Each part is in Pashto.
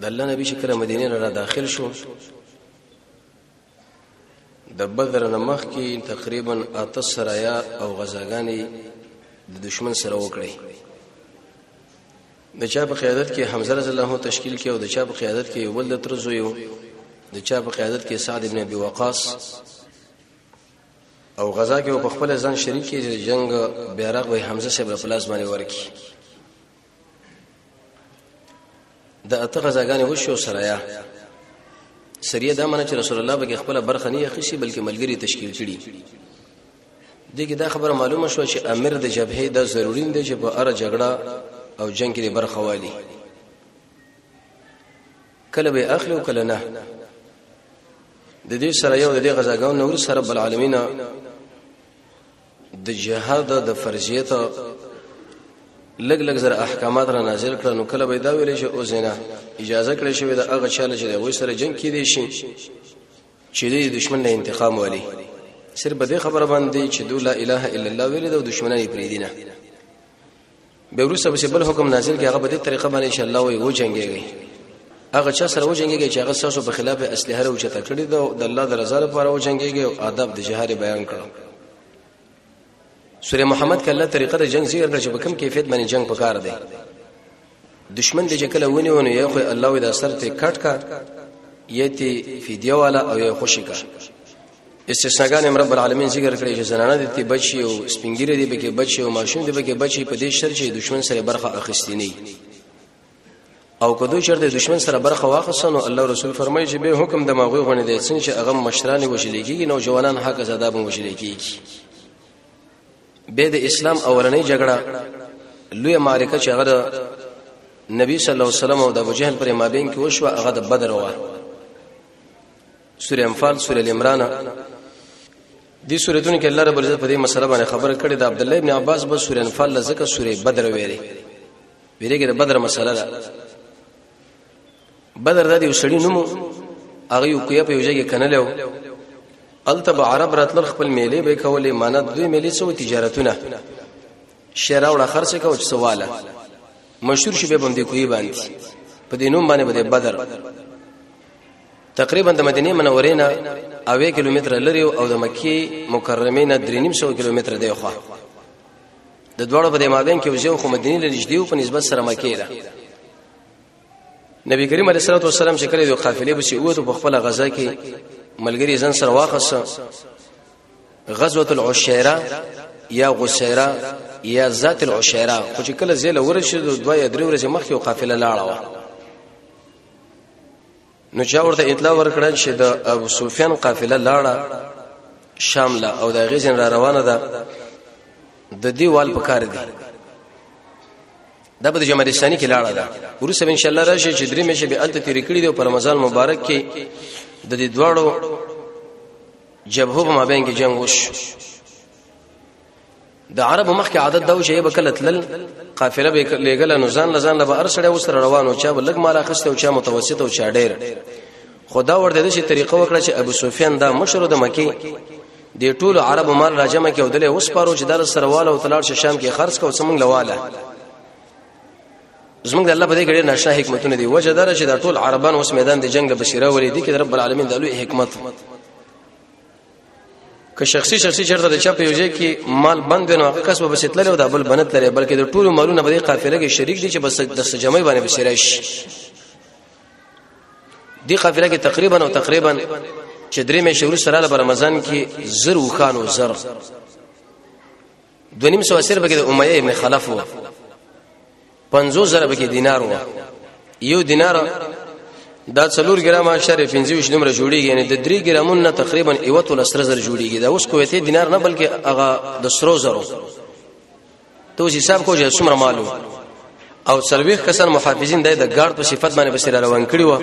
د الله نبی چې کله مدینه را داخل شو د بدر نه مخکې تقریبا اته سرایا او غزاګانی د دشمن سره وکړي د چا په قیادت کې حمزه رضی الله تشکیل کې او د چا په قیادت کې یو بل تر زویو د چا په قیادت کې سعد ابن ابي وقاص او غزا کې په خپل ځان شریک کې جنگ بیرغ وې حمزه سره په لاس باندې ورکی د اته غزاګانې وشو سرایا سریه دا منه چې رسول الله به خپل برخه نه خشي بلکې ملګری تشکیل کړي دغه دا خبره معلومه شو چې امیر د جبهه د ضروري دی چې په اره جګړه او جنگ کې برخه والی کله به اخلي او کله نه د دې سره یو د دې غزاګانو نور سره بل عالمینا د جهاد د فرضیت لګ لګ زر احکامات را نازل کړه نو کله به دا ویل شي او زینا اجازه کړې شوی د هغه چاله چې د وې سره جنگ کې دي شي چې د دشمن نه انتقام والی صرف به خبره باندې چې دوی لا اله الا الله ویل د دشمنانو پریدینه به ورسره به بل حکم نازل کې هغه به دې طریقه باندې ان شاء الله وي و جنگيږي هغه چا سره و جنگيږي چې هغه ساسو په خلاف اسلحه راو چته کړی دا د الله د رضا لپاره و جنگيږي او آداب د جهاد بیان کړو سوره محمد کې الله طریقه د جنگ ذکر کړ چې په کوم کیفیت باندې جنگ پکار دی دشمن دې کله ونی ونه یو خو الله وي د سر ته کټ کا یتی فدیه والا او یو خوشی کا استثناګان هم رب العالمین ذکر کړی چې زنانه د تی بچي او سپینګری دی بګي بچي او ماشوم دی بګي بچي په دې شر چې دشمن سره برخه اخستینی او کدو شر د دشمن سره برخه واخصن او الله رسول فرمایي چې به حکم د ماغوی غونې دی څنګه چې هغه مشران وشل کیږي نو جوانان حق زده به وشل کیږي به د اسلام اولنې جګړه لوی معرکه چې هغه نبی صلی الله علیه وسلم او د ابو جهل پر مابین کې وشو هغه د بدر وه سوره انفال سوره العمران دې سورتونو کې الله رب عزت په دې مسله باندې خبره کړې ده عبد الله ابن عباس به سوره انفال لزکه سوره بدر ویلې ویلې کې د بدر مسله ده بدر د یو سړی نوم هغه یو کوی په یو ځای کې کنلو الته به عرب راتل خپل میلې به کولې مانت دوی میلې سو تجارتونه شرا وړه خرڅ کو چې سواله مشهور شي به باندې کوی باندې په دې نوم باندې به بدر تقریبا د مدینه منورې نه اوې کیلومتر لري او د مکی مکرمه نه 3.5 کیلومتر دی خو د دوړو په مابین کې وځو خو مدینه لري جدي په نسبت سره مکی ده نبی کریم علیه الصلاه والسلام چې کله د قافلې به شي وته په خپل غزا کې ملګری ځن سره واخص غزوه العشيره یا غسیره یا ذات العشيره خو چې کله زیل ورشي د دوه یا درې ورځې مخکې قافله لاړه و نو چا ورته اطلاع ورکړه چې د ابو سفیان قافله لاړه شام لا او د غزن را روانه ده د دې وال په کار دي دا به د جمهور اسلامي کې لاړه ده ورسره ان شاء الله راشي چې درې مشه به الته تیر کړی دی په رمضان مبارک کې د دې دواړو جبهو په مابین کې جنگ وش د عرب مخکې عادت دا و چې به کله تلل قافله به لګل نو ځان لزان له بهر سره وسره روانو چا بلګ مال اخسته او چا متوسط او چا ډیر خدا ورته د شي طریقه وکړه چې ابو سفیان دا مشر د مکی د ټول عرب مال راجمه کې ودلې اوس پارو چې در سره واله او تلار شام کې خرڅ کو سمنګ لواله زمونږ د الله په دې کې ډېر نشه حکمتونه دي وجه دره چې د ټول عربان اوس میدان د جنگ له بشیره ولې دي کې رب العالمین د لوی حکمت که شخصي شخصي چرته د چا په یوځای کې مال بند نه کس به بسیت لري او د بل بنت لري بلکې د ټولو مالونه به د قافله کې شریک دي چې بس د سجمې باندې بسیرای شي دی قافله کې تقریبا او تقریبا چې درې مې شهور سره له رمضان کې زر وخانو زر دونیم سو اسیر بګی د امیه ابن خلف و 50 زره بګی دینار و یو دینار دا څلور ګرام شر 25 نمبر جوړیږي یعنی د 3 ګرامون نه تقریبا ایوت ول سره زر جوړیږي دا اوس کویته دینار نه بلکې هغه د سرو زرو ته اوس حساب کوجه څومره مالو او سلويخ کسان محافظین د ګارد په صفت باندې بسره روان کړي وو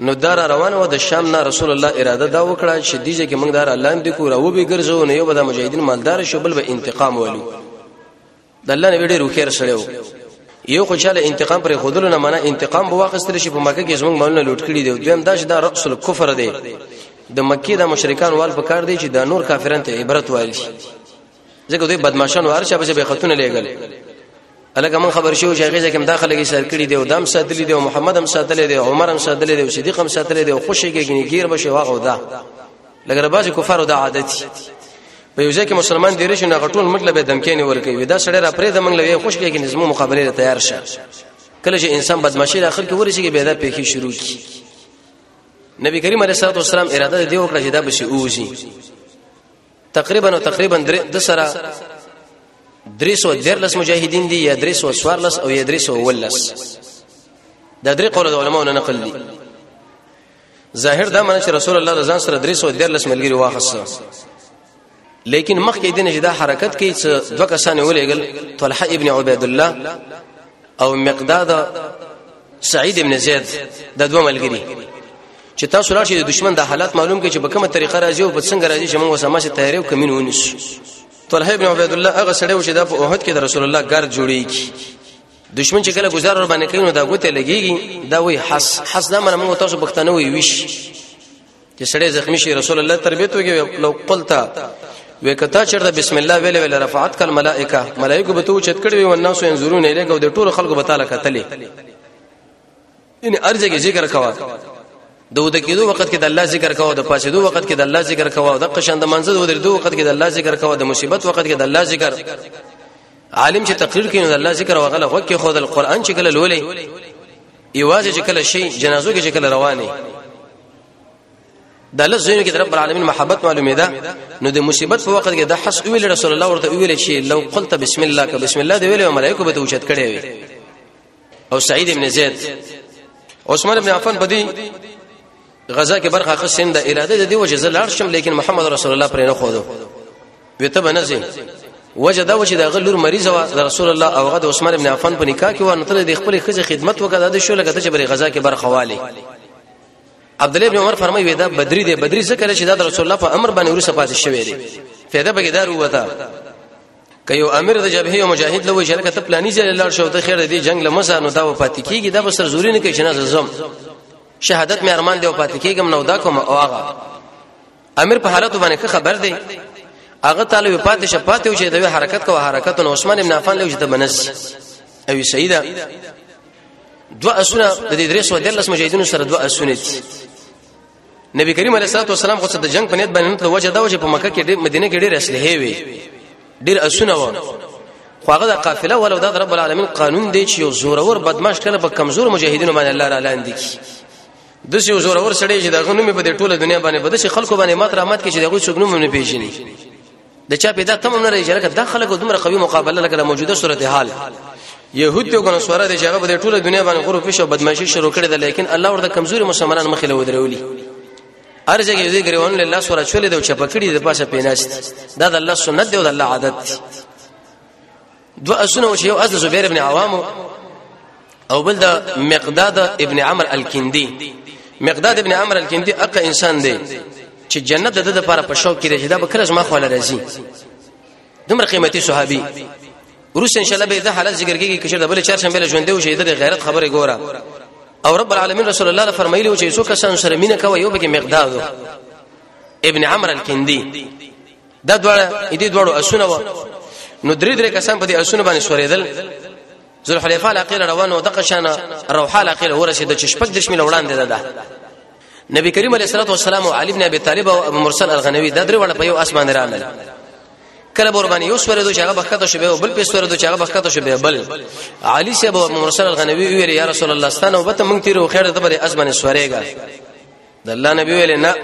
نو دا را روان و د شام نه رسول الله اراده دا وکړه چې دیجه کې موږ دار الله دې کو راو به ګرځو نه یو به د مجاهدین مالدار شو بل به انتقام والو د الله نبی ډېر خیر سره و یو خو چاله انتقام پر خودلو نه معنا انتقام به واخستل شي په مکه کې زموږ مالونه لوټ کړي دي دویم دا چې دا رأس الکفر دی د مکه د مشرکان وال په کار دی چې د نور کافرانو ته عبرت وایي ځکه دوی بدمعشان هر شپه به خاتون لېګل الګه من خبر شو چې هغه ځکه داخله کې سر کړی دی او دم ساتلی دی او محمد هم ساتلی دی عمر هم ساتلی دی او صدیق هم ساتلی دی او خوشی کې ګیر بشه واغو دا لګره باز کفارو دا عادت په یو ځای کې مسلمان دی رښن غټون مطلب دمکینه ورکوي دا سړی را پرې د منګ لوي خوش کې نظم مقابله ته تیار شه کله چې انسان بدمعشي اخر کې ورشي کې بيدا پیخي شروع کی نبی کریم علیه الصلاه والسلام اراده دی وکړه چې دا بشي اوزي تقریبا او تقریبا د سره دریسو درلس مجاهدین دي یا دریسو سوارلس او یا دریسو ولس دا درې قول د علماو نه نقل دي ظاهر دا معنی چې رسول الله رضوان سره دریسو درلس ملګری واخصه لیکن مخکې دین جدا حرکت کوي چې دوه کسان ولېګل طلحه ابن عبید الله او مقداد سعید ابن زید د دوه ملګری چې تاسو راشي د دشمن د حالات معلوم کړئ چې په کومه طریقه راځي او په څنګه راځي چې موږ وسمه چې تیاری او کمین ونیس طلحه ابن عبید الله هغه سړی و چې د اوحد کې د رسول الله ګر جوړیږي دشمن چې کله گزار ور باندې کوي نو دا ګوته لګيږي دا وای حس حس دا مر موږ تاسو بختنه وي ویش چې سړی زخمی شي رسول الله تربیت وکړي لو قلتا وکتا چرته بسم الله ویل ویل رفعت کل ملائکه ملائکه به تو چت کړي وي والناس ينظرون الیک او د ټول خلکو به تعالی کتلې ان ارجه کې ذکر کوا د ود کېدو وخت کې د الله ذکر کوا د پاسېدو وخت کې د الله ذکر کوا د قشند منځ د ودردو وخت کې د الله ذکر کوا د مصیبت وخت کې د الله ذکر عالم چې تقریر کوي د الله ذکر وغله خو کې خو د قران چې کله لولې ایواز چې کله شي جنازو کې چې کله رواني د الله زوی کې رب العالمین محبت معلومه ده نو د مصیبت په وخت کې د حس ویل رسول الله ورته ویل شي لو قلت بسم الله ک بسم الله دی ویل ملائکه به توچت کړي وي او سعید ابن زید عثمان ابن عفان بدی غزا کې برخه خصم د اراده د دی وجه زلار شم لیکن محمد رسول الله پر نه خو دو وته بنځي وجه دا وجه د غلور مریض و رسول الله او غد عثمان ابن عفان په نکاح کې و نو تر د خپل خزه خدمت وکړه د شو لګته چې بری غزا کې برخه والی عبد الله بن عمر فرمایي ودا بدري دی بدري څه کړي چې دا رسول الله په امر باندې ورسه پاتې شوی دی فایده به دار وتا که یو امیر د جبهه او مجاهد لوي شرکت ته پلاني ځای لاړ شو ته خیر دی جنگ لمسه نو دا پاتې کیږي دا به سر زوري نه کوي چې نه زم شهادت مې ارمان دی او پاتې کیږم نو دا کوم او هغه امیر په حالت باندې خبر دی هغه طالب پاتې شپاتې وشه د حرکت کو حرکت نو عثمان ابن عفان له جته بنس او سیدا دو اسونه د دې درې سو دلس مجاهدینو سره دو اسونه دي نبی کریم علیه الصلاه والسلام خو د جنگ په نیت باندې ته وجه دا وجه په مکه کې مدینه کې ډېر اسلحه وي ډېر اسونه و خو هغه د قافله ولو د رب العالمین قانون دی چې یو زورور بدمعش کله په کمزور مجاهدینو باندې الله را لاندې کی د څه زور اور سړی چې دغه نوم په دې ټوله دنیا باندې بده شي خلکو باندې مات رحمت کې چې دغه څوک نوم نه پیژني د چا پیدا تم نه لري چې لکه د خلکو دومره قوي مقابله لکه موجوده صورتحال يهود ته غن سوره دي چې هغه په ټوله دنیا باندې غرو پیښه بدمعشي شروع کړې ده لیکن الله ورته کمزوري مسلمانان مخې له ودرولي ارزه کې دې ګریوان له الله سوره چولې ده چې پکړې د پاسه پیناست دا د الله سنت دی او د الله عادت دی دو اسونه چې یو از زبیر ابن عوام او بل دا مقداد ابن عمر الکندی مقداد ابن عمر الکندی اقا انسان دی چې جنت د د لپاره په شوق کې راځي دا به کله زما خو لري دومره قیمتي صحابي روس ان شاء الله به د حالت ذکر کیږي کشر د بل چار شنبه ژوند او شهید د غیرت خبره ګوره او رب العالمین رسول الله فرمایلی چې څو کسان سره مینه کوي یو به مقداد ابن عمرو الکندی دا دواړه دې دواړو اسونه و نو درې درې کسان په دې اسونه باندې سورېدل ذل حلیفه علاقه روانو دغه شان روحه علاقه ورسید چې شپږ د شمل وړاندې ده ده نبی کریم علیه الصلاه والسلام علی ابن ابي طالب او ابو مرسل الغنوی د درې وړه په یو اسمان رانل کله بور باندې یو سورې دوه هغه بخته شو به بل په سورې دوه هغه بخته شو به بل علی صاحب او مرسل الغنوی ویری یا رسول الله ستانه وبته مونږ تیرو خیر ته بری اسمان سورېګا د الله نبی ویل نه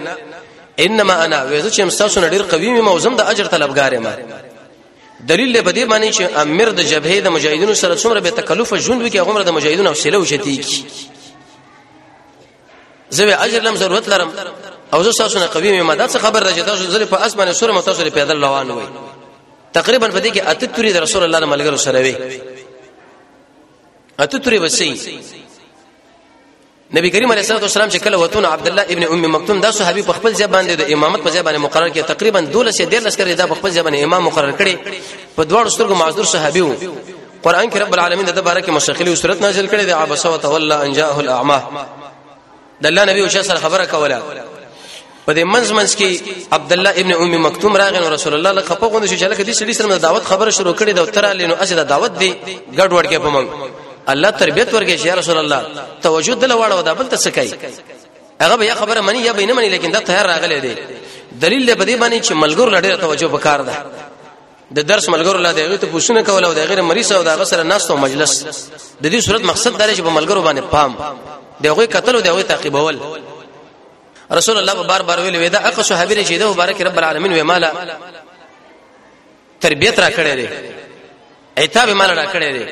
انما انا وزه چې مستاسو نه ډیر قوی مې موزم د اجر طلبګار ما دلیل له بده معنی چې امر د جبهه د مجاهدینو سره څومره به تکلف ژوند وکي هغه د مجاهدینو حوصله وشتي کی زه اجر لم ضرورت لرم او زه تاسو نه قوی مې مدد خبر راځي تاسو زره په اسمانه سره متاسو پیدل روان وي تقریبا په دې کې اته توري د رسول الله ملګرو سره وي اته توري وسی نبی کریم علیه الصلاه والسلام چې کله وتون عبد الله ابن ام مکتوم دا صحابي په خپل ځای باندې د امامت په ځای باندې مقرر کړ تقریبا 12 سه 13 کړي دا په خپل ځای باندې امام مقرر کړي په دوه سترګو معذور صحابي وو قران کې رب العالمین د بارک مشخلی صورت نازل کړي د عبس او تولى ان جاءه الاعمى د الله نبی او شاسر خبره کوله په دې منځ منځ کې عبد الله ابن ام مکتوم راغی نو رسول الله لخوا غوند شو چې لکه دې سړي سره دعوت خبره شروع کړې دا تر لینو اجازه دعوت دی ګډ وډ کې پمن الله تربيت ورکې چې رسول الله توجد له واړه دا بل ته سکای هغه به خبره مني یا به نه مني لیکن دا تیار راغلی دی دلیل دې بده باندې چې ملګر لړې توجه وکړ ده د درس ملګرو لا دغه ته پوښتنه کوله او د غیر مریض او د غسر ناس او مجلس د دې صورت مقصد دا چې په ملګرو باندې پام دغه قتل او دغه تعقیبول رسول الله بار بار ویل ودا اخ صحابي نه شي دا مبارک رب العالمین و مالا تربیت را کړې دي ایتاب مال را کړې دي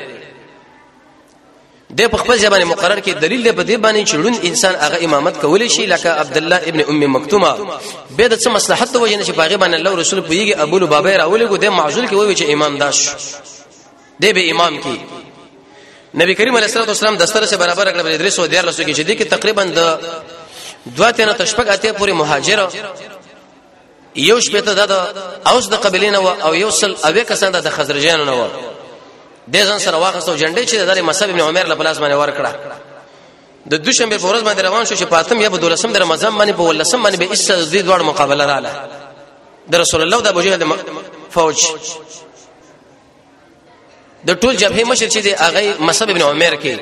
د په خپل ځبانه مقرر کې دلیل دی په دې باندې چې لون انسان هغه امامت کول شي لکه عبد الله ابن ام مکتومه به د څه مصلحت د وجه نشي باغې باندې الله رسول پویږي ابو لبابه راولې کو د معزول کې وایي چې امام داش دی به امام کی نبی کریم علیه الصلاه والسلام د سره سره برابر کړ په درې سو دیار لسو کې چې دي کې تقریبا د دوه تنه تشپک اته پورې مهاجر یو شپه ته د اوس د قبلین او یو سل اوې کسان د خزرجانو نه و د ځان سره واخستو جنډې چې د مصعب ابن عمر له پلاس باندې ور کړه د دوشنبه په ورځ باندې روان شو چې پاتم یا په دولسم د رمضان باندې په ولسم باندې به اس د دې دوړ مقابله رااله د رسول الله د ابو جهل فوج د ټول جبهه مشر چې دی هغه مصعب ابن عمر کې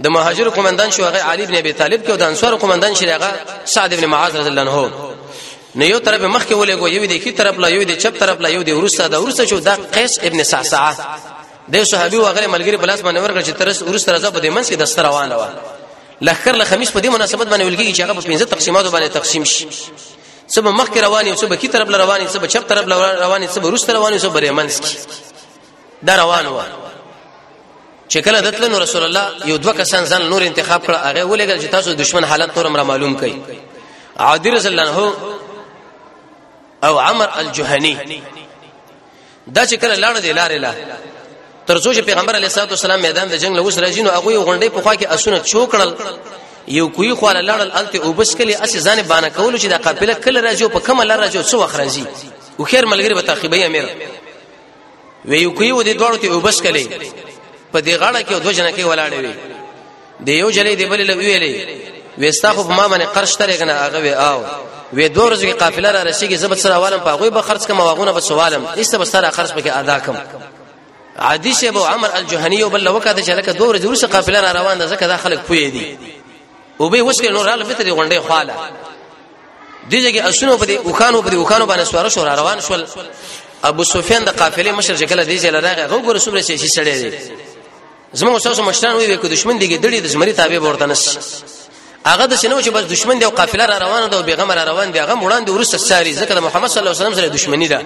د مهاجر قومندان شو هغه علي ابن ابي طالب کې او د انصار قومندان شو هغه سعد ابن معاذ رضی الله عنه نو یو طرف مخ کې ولګو یو دی کی طرف لا یو دی چپ طرف لا یو دی ورسته دا ورسته شو دا قیس ابن سعسعه د صحابي وغره ملګری بلاس باندې ورغل چې ترس ورسته راځه په دې منځ کې د سره روانه و لخر له خمیس په دې مناسبت باندې ولګي چې هغه په 15 تقسیماتو باندې تقسیم شي سب مخک رواني سب کی طرف رواني سب چپ طرف رواني سب روس رواني سب رمنس کی دا روان و چې کله دتل نو رسول الله یو دوه کسان ځان نور انتخاب کړ هغه ولګل چې تاسو دشمن حالت نور را معلوم کړي عادی رسول الله او عمر الجهنی دا چې کله لاړ دی لارې لا تر څو چې پیغمبر علیه الصلاه والسلام میدان د جنگ له وسره جنو هغه غونډې په خوا کې اسونه چوکړل یو کوی خو لاړل الته او بس کلی اس ځان باندې کول چې د قافله کله راځو په کومه لار راځو څو وخت راځي او خیر ملګری به تعقیبې امیر وی یو کوی و دې دوړو ته او بس کلی په دې غاړه کې دوه جنکه ولاړې وي د یو جلې دی بلې لوي ویلې وستا خو ما باندې قرض ترې کنه هغه وی آو وې دوه ورځې کې قافله را رسیږي زبد سره والم په غوي به خرج کوم واغونه به سوالم ایسته به سره خرج پکې ادا کوم عادی شه ابو عمر الجهنی وبل وکاته چې لکه دوه ورځې ورسره قافله را روان ده ځکه دا خلک پوي دي او به وسکه نور رااله بته دی غونډه خاله دیږي کې اسونو په دې اوخانو په دې اوخانو باندې سوار شو روان شول ابو سفیان د قافلې مشر شکل دی چې لراغه غو رسول شي شي سړی دی زموږ تاسو مشران وي کو دشمن دیګه دړي د زمري تابع ورته نس هغه د شنو چې بس دشمن دی او قافله را روانه ده او بیغم را روان دی هغه وړاندې ورسته ساري ځکه د محمد صلی الله علیه وسلم سره دښمنی ده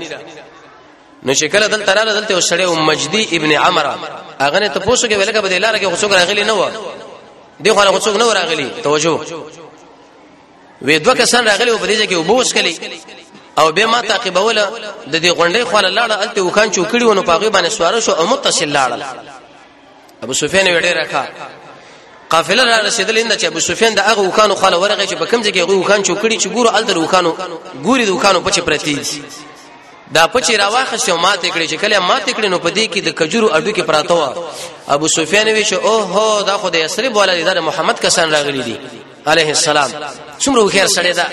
نو چې کله دلته رااله دلته وسړی او مجدی ابن عمرو هغه نه ته پوښتنه کوي لکه په دې لار کې غوڅوګ راغلی نه و دی خو غوڅوګ نه راغلی توجه وې دوه کسان راغلي او په دې کې وبوس کړي او به ما تعقیبول د دې غونډې خو لاړه الته وکان چوکړي ونه پاغي باندې سوار شو او متصل لاړه ابو سفیان وړي راکا قافله را رسیدل اند چې ابو سفیان د هغه وکانو خاله ورغه چې په کوم ځای کې غو وکان چوکړي چې ګورو الته وکانو ګوري د وکانو پچ پرتی دا پچې راواخه شو ماته کړې چې کله ماته کړې نو په دې کې د کجورو اډو کې پراته و ابو سفیان وی چې اوه دا خو د یسرب ولادي د محمد کسان راغلي دي علیه السلام څومره وخیر سړی دا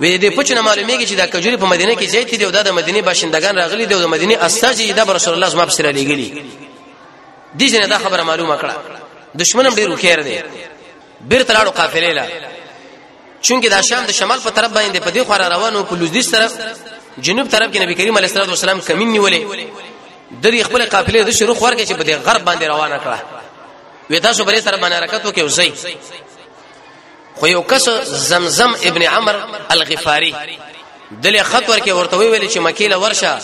وې دې پچنه معلومیږي چې دا کجوري په مدینه کې ځای دی او دا د مدینه باشندگان راغلي دي او د مدینه استاج یې د رسول الله صلی الله علیه وسلم لګلي دي جن دا خبره معلومه کړه دشمنم ډیر وخیر دی بیر تلاړو قافلې لا چونګې دا شام د شمال په طرف باندې په دې خور روانو په لوزدیش طرف جنوب طرف کې نبی کریم علیه الصلاه والسلام کمین نیولې د خپل قافلې د شروع خور کې چې په دې غرب باندې روانه کړه وی تاسو بری سره باندې حرکت وکي وزي خو یو کس زمزم ابن عمر الغفاری دله خط ورکه ورته ویل چې مکیله ورشه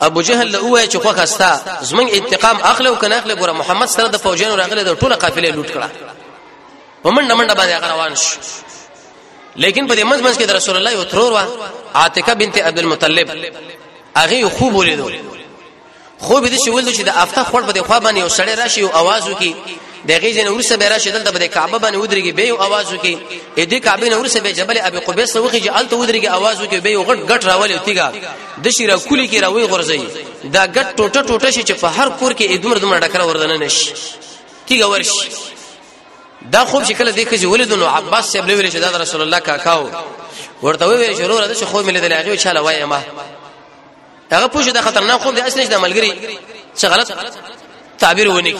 ابو جهل له وای چې خوخه ستا زمنګ انتقام اخله او کنه اخله ګوره محمد سره د فوجانو راغله د ټوله قافله لوټ کړه ومن نمنډه باندې روان شو لیکن په دې منځ منځ کې د رسول الله یو ترور وا عاتکه بنت عبد المطلب هغه خوب ولیدو خو به دې چې ولدو چې د افته خور په دې خوا باندې یو سړی راشي او आवाज وکي د غیزه نور سره به راشي دلته به کعبه باندې ودرېږي به یو आवाज وکي اې دې کعبه نور سره به جبل ابي قبیس ته وکي چې الته ودرېږي आवाज وکي به یو غټ غټ راولي تیګا د شي را کولی کې راوي غرزي دا غټ ټوټه ټوټه شي چې په هر کور کې ادمر دمر ډکره وردن نشي تیګا ورشي دا خوب چې کله دې کځي ولیدو نو عباس صاحب ویل چې دا رسول الله کاکاو ورته ویل چې وروره د خوب ملي د لاجو چاله وایما هغه پوښتنه د خطرناک خوب د اسنه د ملګری څه غلط تعبیر ونی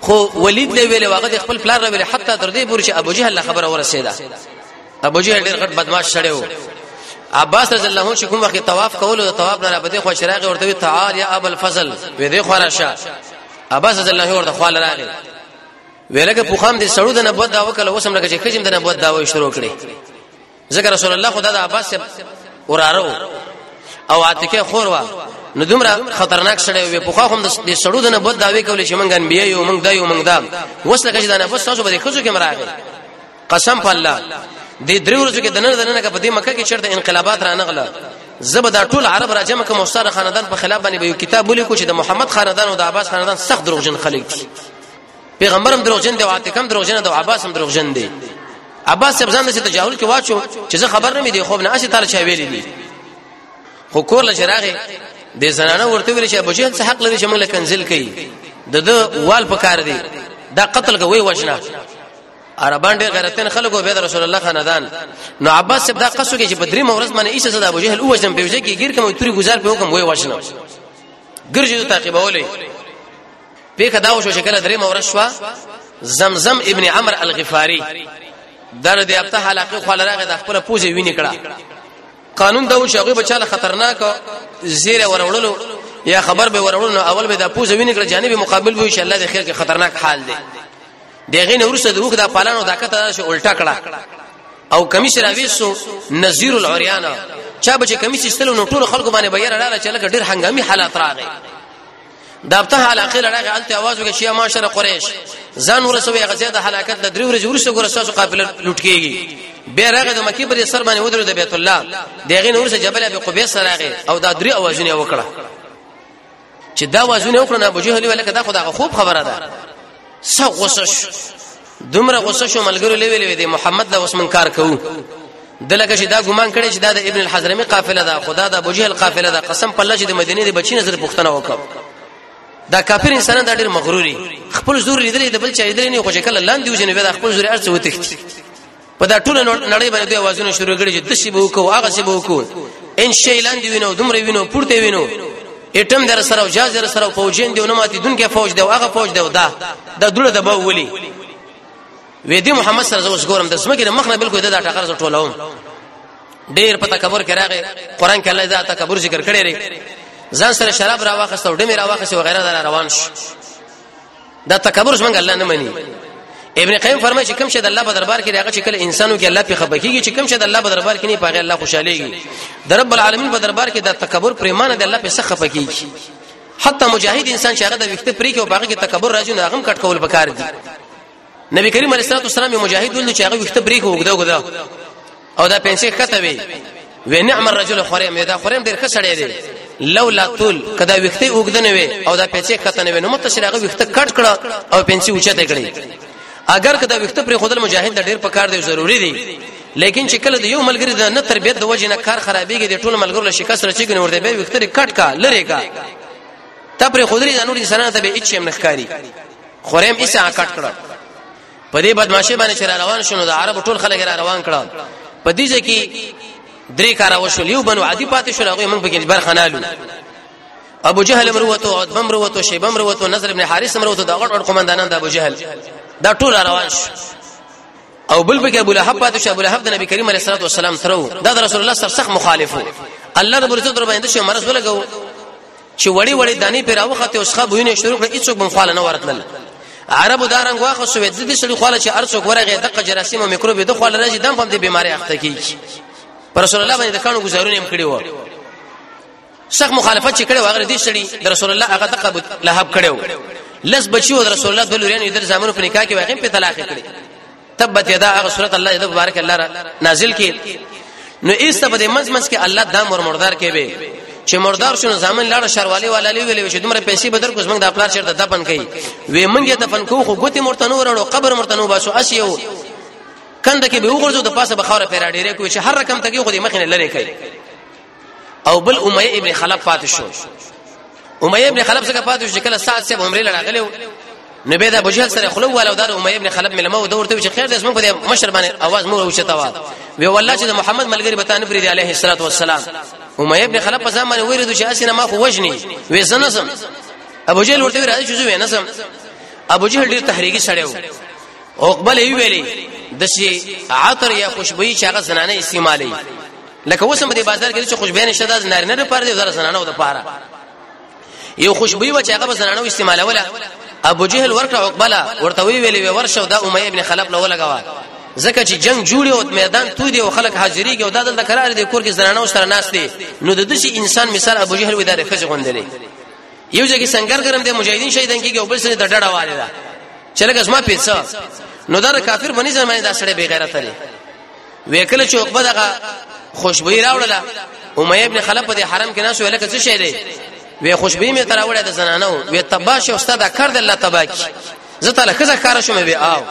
خو ولید له ویله واغه د خپل پلار ویله حتی تر دې پورې چې ابو جهل خبره ورسېده ابو جهل ډېر غټ بدمعاش شړیو عباس رضی الله عنه چې کوم وخت طواف کول او طواف نه بده خو شراغ ورته تعال یا ابو الفضل وې دې خو راشه عباس رضی الله ورته خو راغی ویلګه پوخام دې سړو د نبوت دا وکړه اوسم لکه چې خجم د نبوت دا وې شروع کړې ذکر رسول الله خدا د عباس ورارو او عاتکه خور وا نو دومره خطرناک سړی وي په خو هم د سړو د نبوت داوی کولې چې مونږ انبیا یو مونږ دا یو مونږ دا وس لکه چې دا نه بس تاسو به خزو کې مراغه قسم په الله د درې ورځو کې دنه دنه په دې مکه کې چرته انقلابات را نغله زبدا ټول عرب را جمع کوم استاد خاندان په خلاف باندې یو کتاب ولیکو چې د محمد خاندان او د عباس خاندان سخت دروغجن خلک دي پیغمبر هم دروغجن دی او عاتق هم دروغجن دی او عباس هم دروغجن دی عباس صاحب ځان د تجاهل کې واچو چې زه خبر نه مې دی خوب نه اسی تعالی چا ویلې دي خو کور له چراغه د زنانه ورته ویل چې ابو جهل څه حق لري چې موږ کنزل کړي د د وال په کار دی دا قتل کوي وښنه عربان ډېر غیرتن خلکو به رسول الله خاندان نو عباس صاحب دا قصو کې چې بدري مورز باندې ایسه صدا ابو جهل اوجن په وجه کې غیر کوم توري گزار په حکم وای وښنه ګرځي ته تعقیبولې پیخه دا وشو چې کله درې مور شو زمزم ابن عمر الغفاری در دې ابته حلقه خو لراغه د خپل پوزې ویني کړه قانون دا وشو هغه بچاله خطرناک زیره ورولو یا خبر به ورولو اول به د پوزې ویني کړه جانبي مقابل وي ان شاء الله د خیر کې خطرناک حال دی دغه نه ورسره دوخ دا پالانو دا کته شو الټا کړه او کمیس راويسو نذیر العریان چا به کمیس استلو نو ټول خلکو باندې بیر رااله چې لکه ډیر هنګامي حالات راغی د ابته علاقه لړغه الته आवाज وکړي شیا معاشره قریش ځان ورسوي غزه د هلاکت د درو ورځې ورسره ګور ساسو قافله لوټ کیږي به راغه د مکی پر سر باندې ودرو د بیت الله دغه نور سره جبل ابي قبیس سره راغی او دا درې اوازونه وکړه چې دا اوازونه وکړه نه ابو جهل ولکه دا خدای خوب خبره ده څه غوسه شو دومره غوسه شو ملګرو لوي لوي دي محمد له وسمن کار کوو دلکه چې دا ګمان کړي چې دا د ابن الحضرمي قافله ده خدا د ابو جهل قافله ده قسم په الله چې د مدینه د بچی نظر پښتنه وکړه دا کافر انسان دا ډېر مغروري خپل زور لیدلې د بل چا لیدلې نه خو چې کله لاندې وځي نو دا خپل زور ارڅ وتښتي په دا ټول نړۍ باندې د اوازونو شروع کړي چې د شی به وکړو هغه شی به وکړو ان شاء الله دی وینو دومره وینو پورته وینو اټم در سره او جاز در سره فوجین دی نو ماتي دونکو فوج دی هغه فوج دی دا د دوله د باولي وې دی محمد سره اوس ګورم د سمګي مخ نه بالکل دا ټکر زو ټولوم ډیر په تکبر کې راغی قران کې الله دا تکبر ذکر کړی ځان سره شراب را واخستو ډمه را واخستو وغیرہ روان شو دا تکبر څنګه الله نه مني ابن قیم فرمایي چې کوم شی د الله په دربار کې راغی چې کله انسانو کې الله په خپګيږي چې کوم شی د الله په دربار کې نه پاغه الله خوشاليږي د رب العالمین په دربار کې د تکبر پریمانه د الله په سخه خپګيږي حتی مجاهد انسان چې هغه د وخت پرې کې او باغ کې تکبر راځي نه هغه کټ کول پکار دي نبی کریم علیه الصلاه والسلام یو مجاهد ول چې هغه وخت بریک وګدا وګدا او دا پنسه کته وی و نعم الرجل خریم دا خریم ډیر ښه سړی دی لولا طول کدا وخت وګدنه وی او دا پنسه کته نه وی نو مت شرغه وخت کټ کړه او پنسه اوچته کړی اگر کدا وخت پر خودل مجاهد د ډیر پکار دی ضروری دی لیکن چې کله د یو ملګری د نه تربیت د وجې نه کار خرابېږي د ټول ملګرو له شکست سره چې ګنور دی به وخت کټ کا لری کا ته پر خودري د نور انسانانو ته به هیڅ هم نخکاری خوریم ایسه کټ کړه په دې بدمعشي باندې چې روان شونه د عرب ټول خلک را روان کړه په دې ځکه درې کار وشول یو بنو عادي پاتې شو هغه موږ پکې برخه نه لو ابو جهل مروته عتبه مروته شیبه مروته نظر ابن حارث مروته دا غټ غټ قومندانان د ابو جهل دا ټول روان شو او بل پکې ابو لهب پاتې شو ابو لهب د نبی کریم علیه الصلاه والسلام ترو دا رسول الله سره سخت مخالفو الله رب عزت در باندې شو مرز ولګو چې وړي وړي دانی پر راوخته اوس خه بوینه شروع کړ هیڅوک بم خاله نه ورتل عربو دا رنګ واخو سو د دې سړي خاله چې ارڅوک ورغه دغه جراثیم او میکروب د خاله راځي دم په دې بيماري اخته کیږي پر رسول الله باندې کانو گزارونه هم کړی و شخ مخالفت چې کړي واغره دې سړي د رسول الله هغه دغه لهب کړو لس بچي و رسول الله د لورین یې در زامنو په نکاح کې واقع په طلاق کړي تبت یدا هغه صورت الله دې مبارک الله را نازل کې نو ایست په دې منځ منځ کې الله دا مر مردار کې به چې مردار شونه ځامن لاړ شروالي والا لوي ویلې چې دومره پیسې بدر کوس موږ د خپل چرته دفن کړي وې موږ یې دفن کوو خو ګوتې مرتنو ورړو قبر مرتنو باسو اسیو کند کې به وګرځو د پاسه بخاره پیرا ډیره کوي چې هر رقم تګي خو دې مخینه لری کوي او بل امیه ابن خلف پاتې شو امیه ابن خلف څنګه پاتې شو چې کله سعد صاحب عمره لړغلو نو به د ابو جهل سره خلو والو دار امیه ابن خلف ملما او دورته چې خیر دې اسمه په مشر باندې आवाज مو وشتا وا وی والله چې محمد ملګری به تانه فرید علیه الصلاۃ والسلام امیه ابن خلف په ځان باندې ویریدو چې اسنه ما خو وجنی وې زنسم ابو جهل ورته راځي چې زوی نسم ابو جهل ډیر تحریکی سړیو او قبل ویلي د شي عطر یا خوشبوئی چې هغه زنانه استعمالي لکه اوس هم په بازار کې چې خوشبوې نشته د نارینه لپاره دی زره زنانه د پاره یو خوشبوې و چې هغه زنانه استعمالوله ابو جهل ورکړه عقبلا ورته وی ویلې ورشه دا امیه ابن خلف له ولګوا ځکه چې جنگ جوړي او میدان تو دی او خلک حاضرېږي او دا دلته قرار دی کور کې زنانه او سره ناس دي نو د دې انسان مثال ابو جهل ودارې خځه غوندلې یو ځکه سنگر ګرم دی مجاهدین شهیدان کېږي او بل سره د ډډه والي دا چې لکه اسما پیڅه نو دا کافر باندې زمانه دا سړی بی غیرت لري وکله چې عقبه دغه خوشبوئی راوړله امیه ابن خلف په دې حرم کې ناسو لکه څه شی دی وې خوشبوئی می تراوړه د زنانو وې تباش استاد کړ د الله تباکی زه تعالی خزه کار شوم به آو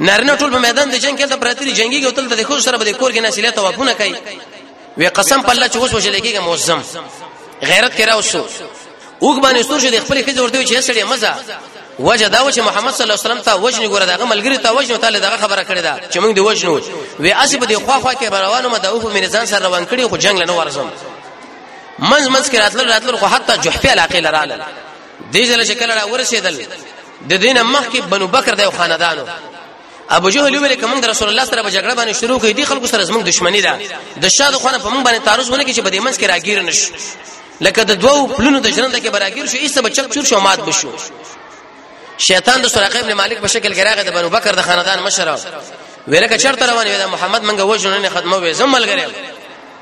نارینه ټول په میدان د جنگ کې ته پراتري جنگي ګوتل ته د خو سره به د کور کې نسلیت واپونه کوي وی قسم په الله چې اوس وشل کېږي موزم غیرت کرا اوسو اوګ باندې استور شو د خپل خځه ورته چې سړی مزه وجه دا و چې محمد صلی الله علیه وسلم ته وجنی ګوره دغه ملګری ته وجنی ته دغه خبره کړې ده چې موږ دی وجنو وی اسی په دی خوا خوا کې روانو ما د اوف میرزان سره روان کړي خو جنگ لنه ورزم منځ منځ کې راتل راتل خو حتی جحفه علاقه لراله دې ځل چې کله را ورسېدل د دینه مخ کې بنو بکر د خاندانو ابو جهل ویل کوم د رسول الله سره په جګړه باندې شروع کړي دي خلکو سره زموږ دښمنی ده د شاده خونه په موږ باندې تعرض ونه کې چې بده منځ کې راګیر نشو لکه د دوو پلونو د ژوند کې براګیر شو ایسه بچک چور شو مات بشو شیطان د سراقه ابن مالک په شکل کې راغی د بنو بکر د خاندان مشر ویلکه چرته روان وي د محمد منګه وژنه نه ختمه وي زملګری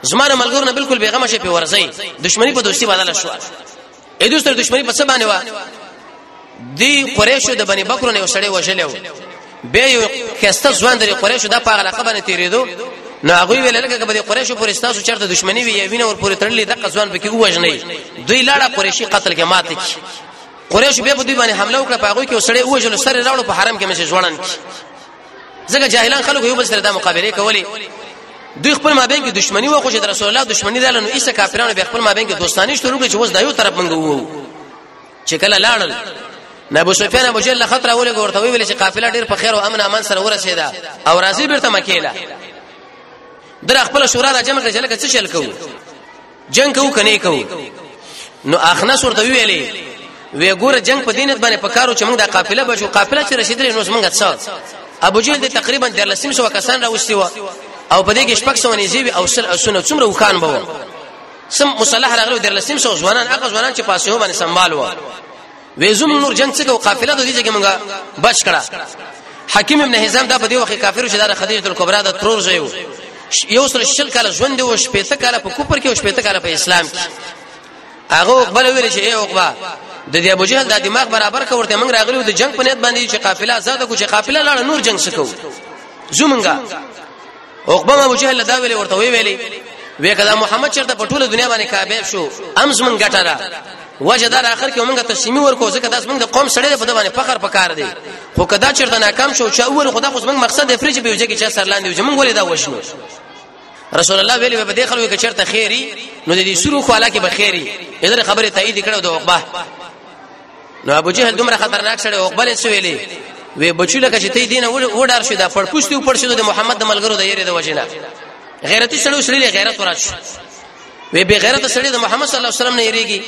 زماره ملګرو نه بالکل بیغمه شي په ورځي دښمنی په دوستي بدل شو ایدو سره دښمنی په څه باندې و دی قریشو د بنی بکر نه وسړې وژلې و به یو خسته ځوان د قریشو د پاغه لقب نه تیریدو نو هغه ویل لکه کبه د قریشو پر استاسو چرته دښمنی وی یوینه ور پورې تړلې د قزوان پکې وژنې دوی لاړه قریشي قتل کې ماته کی قریش به په دوی باندې حمله وکړه په هغه کې وسړې وژل سره راوړ په حرم کې مشه ځوړن کی ځکه جاهلان خلک یو بل سره د مقابله کولې دوی خپل مابین کې دښمنی وکړي چې رسول الله دښمنی داله نو ایسه کافرانو به خپل مابین کې دوستانی شروع کړي چې اوس د یو طرف منګو وو چې کله لاړل نه ابو سفیان ابو جهل خطر اول ورته ویل چې قافله ډیر په خیر او امن امان سره ورسېده او راځي بیرته مکیله در خپل شورا د جمع کړي چې لکه څه شل کوو جنگ کو کنه کو نو اخنس ورته ویلې وی ګوره جنگ په دینت باندې پکارو چې موږ د قافله بشو قافله چې رسیدلې نو موږ څه ابو جهل د تقریبا 1300 کسان راوستي و او په دې کې شپږ سو نيزي او سل اسونه څومره وخان بو سم مصالح راغلو 1300 ځوانان هغه ځوانان چې پاسه باندې سنبال و وې زموږ نور جنگ څخه قافله د دې ځای کې مونږه بچ کړه حکیم ابن حزام دا په دې وخت کافر شو د خدیجه الکبرا د ترور ځای یو سره شل کاله ژوند او شپېته کاله په کوپر کې او شپېته کاله په اسلام کې هغه بل ویل چې اے عقبا د دې ابو جهل د دماغ برابر کورته موږ راغلو د جنگ په نیت باندې چې قافله آزاد کو چې قافله لاړه نور جنگ سکو زمونږه عقبه ابو جهل دا ویلې ورته وی ویلې وې کله محمد چرته په ټوله دنیا باندې کامیاب شو امز من ګټه را وجه دا اخر کې موږ تسلیمي ورکو ځکه داس موږ د قوم سره په دونه فخر پکار دی خو کدا چرته ناکام شو چې اول خدا خو موږ مقصد افریج به وجه کې چې سرلاندې وجه موږ ولې دا وښنو رسول الله ویلي به دې خلکو کې چرته خیری نو دې سورو خو علاکه به خیری اذن خبره تایید کړو د عقبه نو ابو جهل دومره خطرناک شړې او خپل سویلې وې بچو لکه چې ته دین وډار شو دا پړپوشتي او پړشو د محمد د ملګرو د یری د وجنه غیرتی سړی سړی غیرت ورات شو وې به غیرت سړی د محمد صلی الله علیه وسلم نه یریږي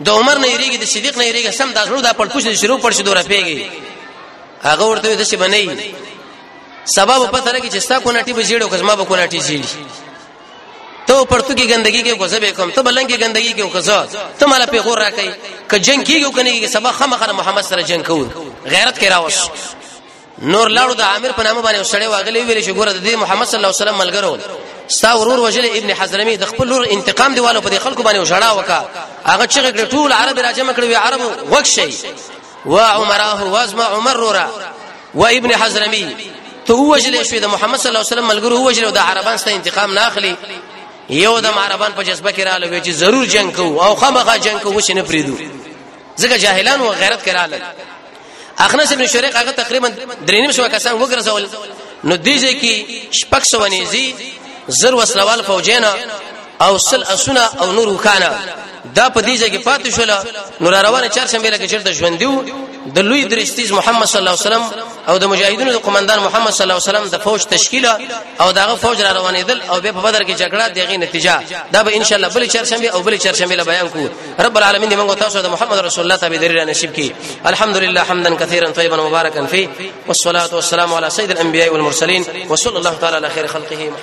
د عمر نه یریږي د صدیق نه یریږي سم دا زړه د پړپوش دي شروع پړشو دوره پیږي هغه ورته د څه بنئ سبب په تر کې چې ستا کوناټي بجیړو کزما به کوناټي جیړي ته پرتو کې ګندګي کې کوزه به کوم ته بلنګ کې ګندګي کې کوزه ته مال په غور راکې ک جنگ کیږي کنه کې سبا خامخره محمد سره جنگ کوو غیرت کې راوس نور لاړو د عامر په نامه باندې سړی واغلی ویل شي ګوره د دې محمد صلی الله علیه وسلم ملګرو ستا ورور وجل ابن حضرمي د خپل لور انتقام دیوالو په دې خلکو باندې وشړا وکا هغه چې ټول عرب راجمه کړو عربو وښي و عمره وازما عمر رورا و ابن حضرمي ته وجلې شوې د محمد صلی الله علیه وسلم ملګرو وجلې د عربان ست انتقام نه اخلي یو د عربان په جذبه کې رااله وی چې ضرور جنگ کوو او خامخا جنگ کوو چې نه پریدو ځکه جاهلان او غیرت کړهاله اخنس ابن شریق هغه تقریبا درینم شو کسان وګرځول نو دیږي کې شپږ سو ونیزي زر وسلوال فوجینا او سل اسونه او نور وکانا دا په دې ځای کې پاتې شول نو را روانه چهارشنبه لکه چرته ژوند دیو د لوی درشتیز محمد صلی الله علیه وسلم او د مجاهدینو د قومندان محمد صلی الله علیه وسلم د فوج تشکیل او دغه فوج را روانېدل او به په بدر کې جګړه دغه نتیجه دا به ان شاء الله بل چهارشنبه او بل چهارشنبه له بیان کو رب العالمین موږ تاسو د محمد رسول الله تابع درې نصیب کی الحمدلله حمدا كثيرا طيبا مباركا فيه والصلاه والسلام على سيد الانبياء والمرسلين وصلى الله تعالى على خير خلقه محمد